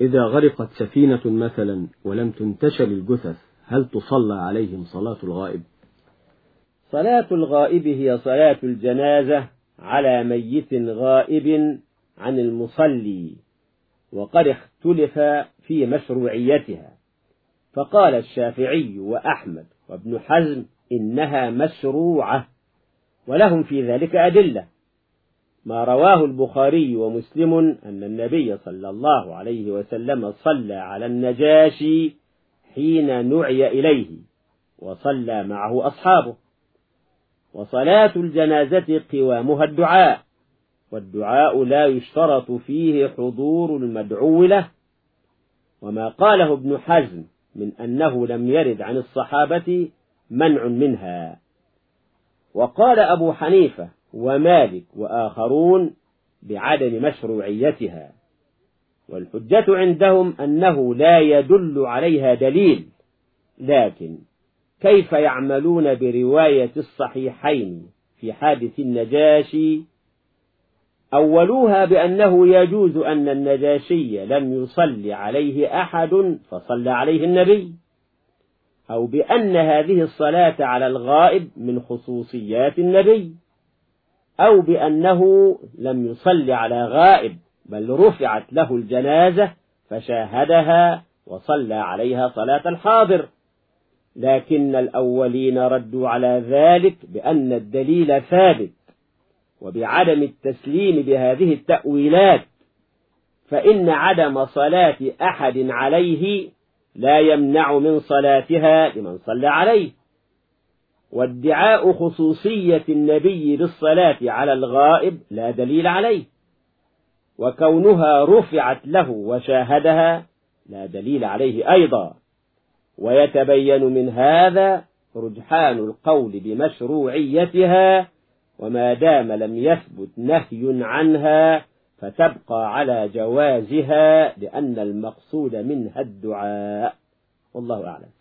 إذا غرقت سفينة مثلا ولم تنتشل الجثث هل تصلى عليهم صلاة الغائب؟ صلاة الغائب هي صلاة الجنازة على ميت غائب عن المصلي وقد اختلف في مشروعيتها. فقال الشافعي وأحمد وابن حزم إنها مشروعة ولهم في ذلك أدلة. ما رواه البخاري ومسلم أن النبي صلى الله عليه وسلم صلى على النجاشي حين نعي إليه وصلى معه أصحابه. وصلاة الجنازة قوامها الدعاء والدعاء لا يشترط فيه حضور المدعو له. وما قاله ابن حزم من أنه لم يرد عن الصحابة منع منها. وقال أبو حنيفة ومالك وآخرون بعدم مشروعيتها. والحجة عندهم أنه لا يدل عليها دليل لكن كيف يعملون برواية الصحيحين في حادث النجاشي؟ أولوها بأنه يجوز أن النجاشي لم يصلي عليه أحد فصلى عليه النبي أو بأن هذه الصلاة على الغائب من خصوصيات النبي. أو بأنه لم يصلي على غائب بل رفعت له الجنازة فشاهدها وصلى عليها صلاة الحاضر. لكن الأولين ردوا على ذلك بأن الدليل ثابت وبعدم التسليم بهذه التأويلات فإن عدم صلاة أحد عليه لا يمنع من صلاتها لمن صلى عليه. وادعاء خصوصية النبي بالصلاة على الغائب لا دليل عليه. وكونها رفعت له وشاهدها لا دليل عليه أيضا. ويتبين من هذا رجحان القول بمشروعيتها وما دام لم يثبت نهي عنها فتبقى على جوازها لأن المقصود منها الدعاء. والله أعلم.